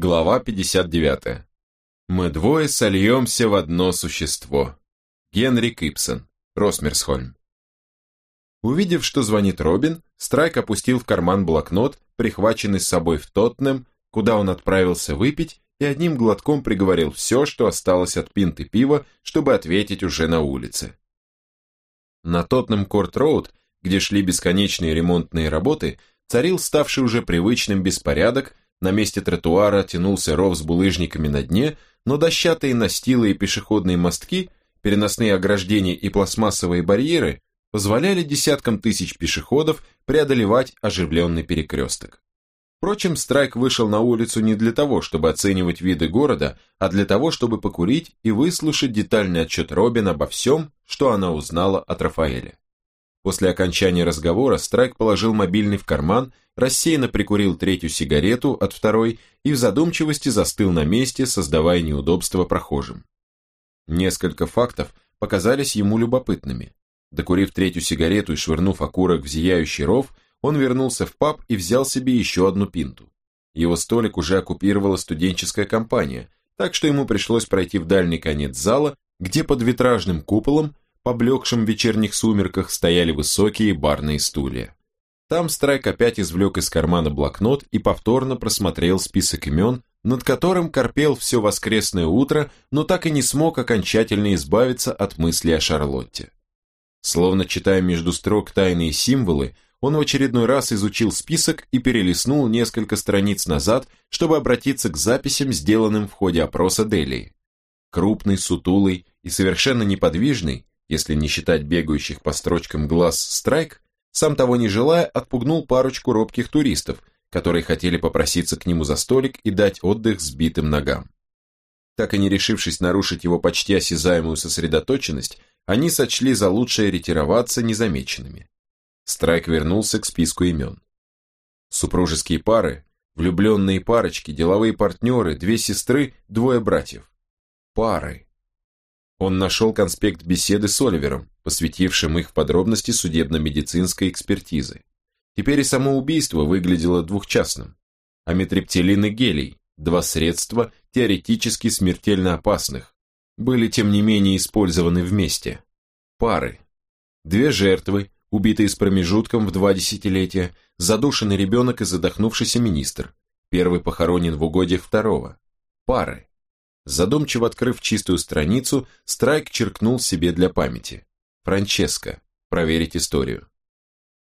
Глава 59. Мы двое сольемся в одно существо. Генри Кипсон, Росмерсхольм. Увидев, что звонит Робин, Страйк опустил в карман блокнот, прихваченный с собой в Тоттенем, куда он отправился выпить, и одним глотком приговорил все, что осталось от пинты пива, чтобы ответить уже на улице. На Тоттенем Корт-Роуд, где шли бесконечные ремонтные работы, царил ставший уже привычным беспорядок, на месте тротуара тянулся ров с булыжниками на дне, но дощатые настилы и пешеходные мостки, переносные ограждения и пластмассовые барьеры позволяли десяткам тысяч пешеходов преодолевать оживленный перекресток. Впрочем, Страйк вышел на улицу не для того, чтобы оценивать виды города, а для того, чтобы покурить и выслушать детальный отчет Робин обо всем, что она узнала от Рафаэля. После окончания разговора Страйк положил мобильный в карман, рассеянно прикурил третью сигарету от второй и в задумчивости застыл на месте, создавая неудобства прохожим. Несколько фактов показались ему любопытными. Докурив третью сигарету и швырнув окурок в зияющий ров, он вернулся в паб и взял себе еще одну пинту. Его столик уже оккупировала студенческая компания, так что ему пришлось пройти в дальний конец зала, где под витражным куполом поблекшем в вечерних сумерках стояли высокие барные стулья. Там Страйк опять извлек из кармана блокнот и повторно просмотрел список имен, над которым корпел все воскресное утро, но так и не смог окончательно избавиться от мысли о Шарлотте. Словно читая между строк тайные символы, он в очередной раз изучил список и перелистнул несколько страниц назад, чтобы обратиться к записям, сделанным в ходе опроса Делии. Крупный, сутулый и совершенно неподвижный, если не считать бегающих по строчкам глаз Страйк, сам того не желая, отпугнул парочку робких туристов, которые хотели попроситься к нему за столик и дать отдых сбитым ногам. Так и не решившись нарушить его почти осязаемую сосредоточенность, они сочли за лучшее ретироваться незамеченными. Страйк вернулся к списку имен. Супружеские пары, влюбленные парочки, деловые партнеры, две сестры, двое братьев. Пары. Он нашел конспект беседы с Оливером, посвятившим их подробности судебно-медицинской экспертизы. Теперь и само убийство выглядело двухчастным. Амитриптилин и гелий, два средства, теоретически смертельно опасных, были тем не менее использованы вместе. Пары. Две жертвы, убитые с промежутком в два десятилетия, задушенный ребенок и задохнувшийся министр. Первый похоронен в угоде второго. Пары. Задумчиво открыв чистую страницу, Страйк черкнул себе для памяти. Франческо. Проверить историю.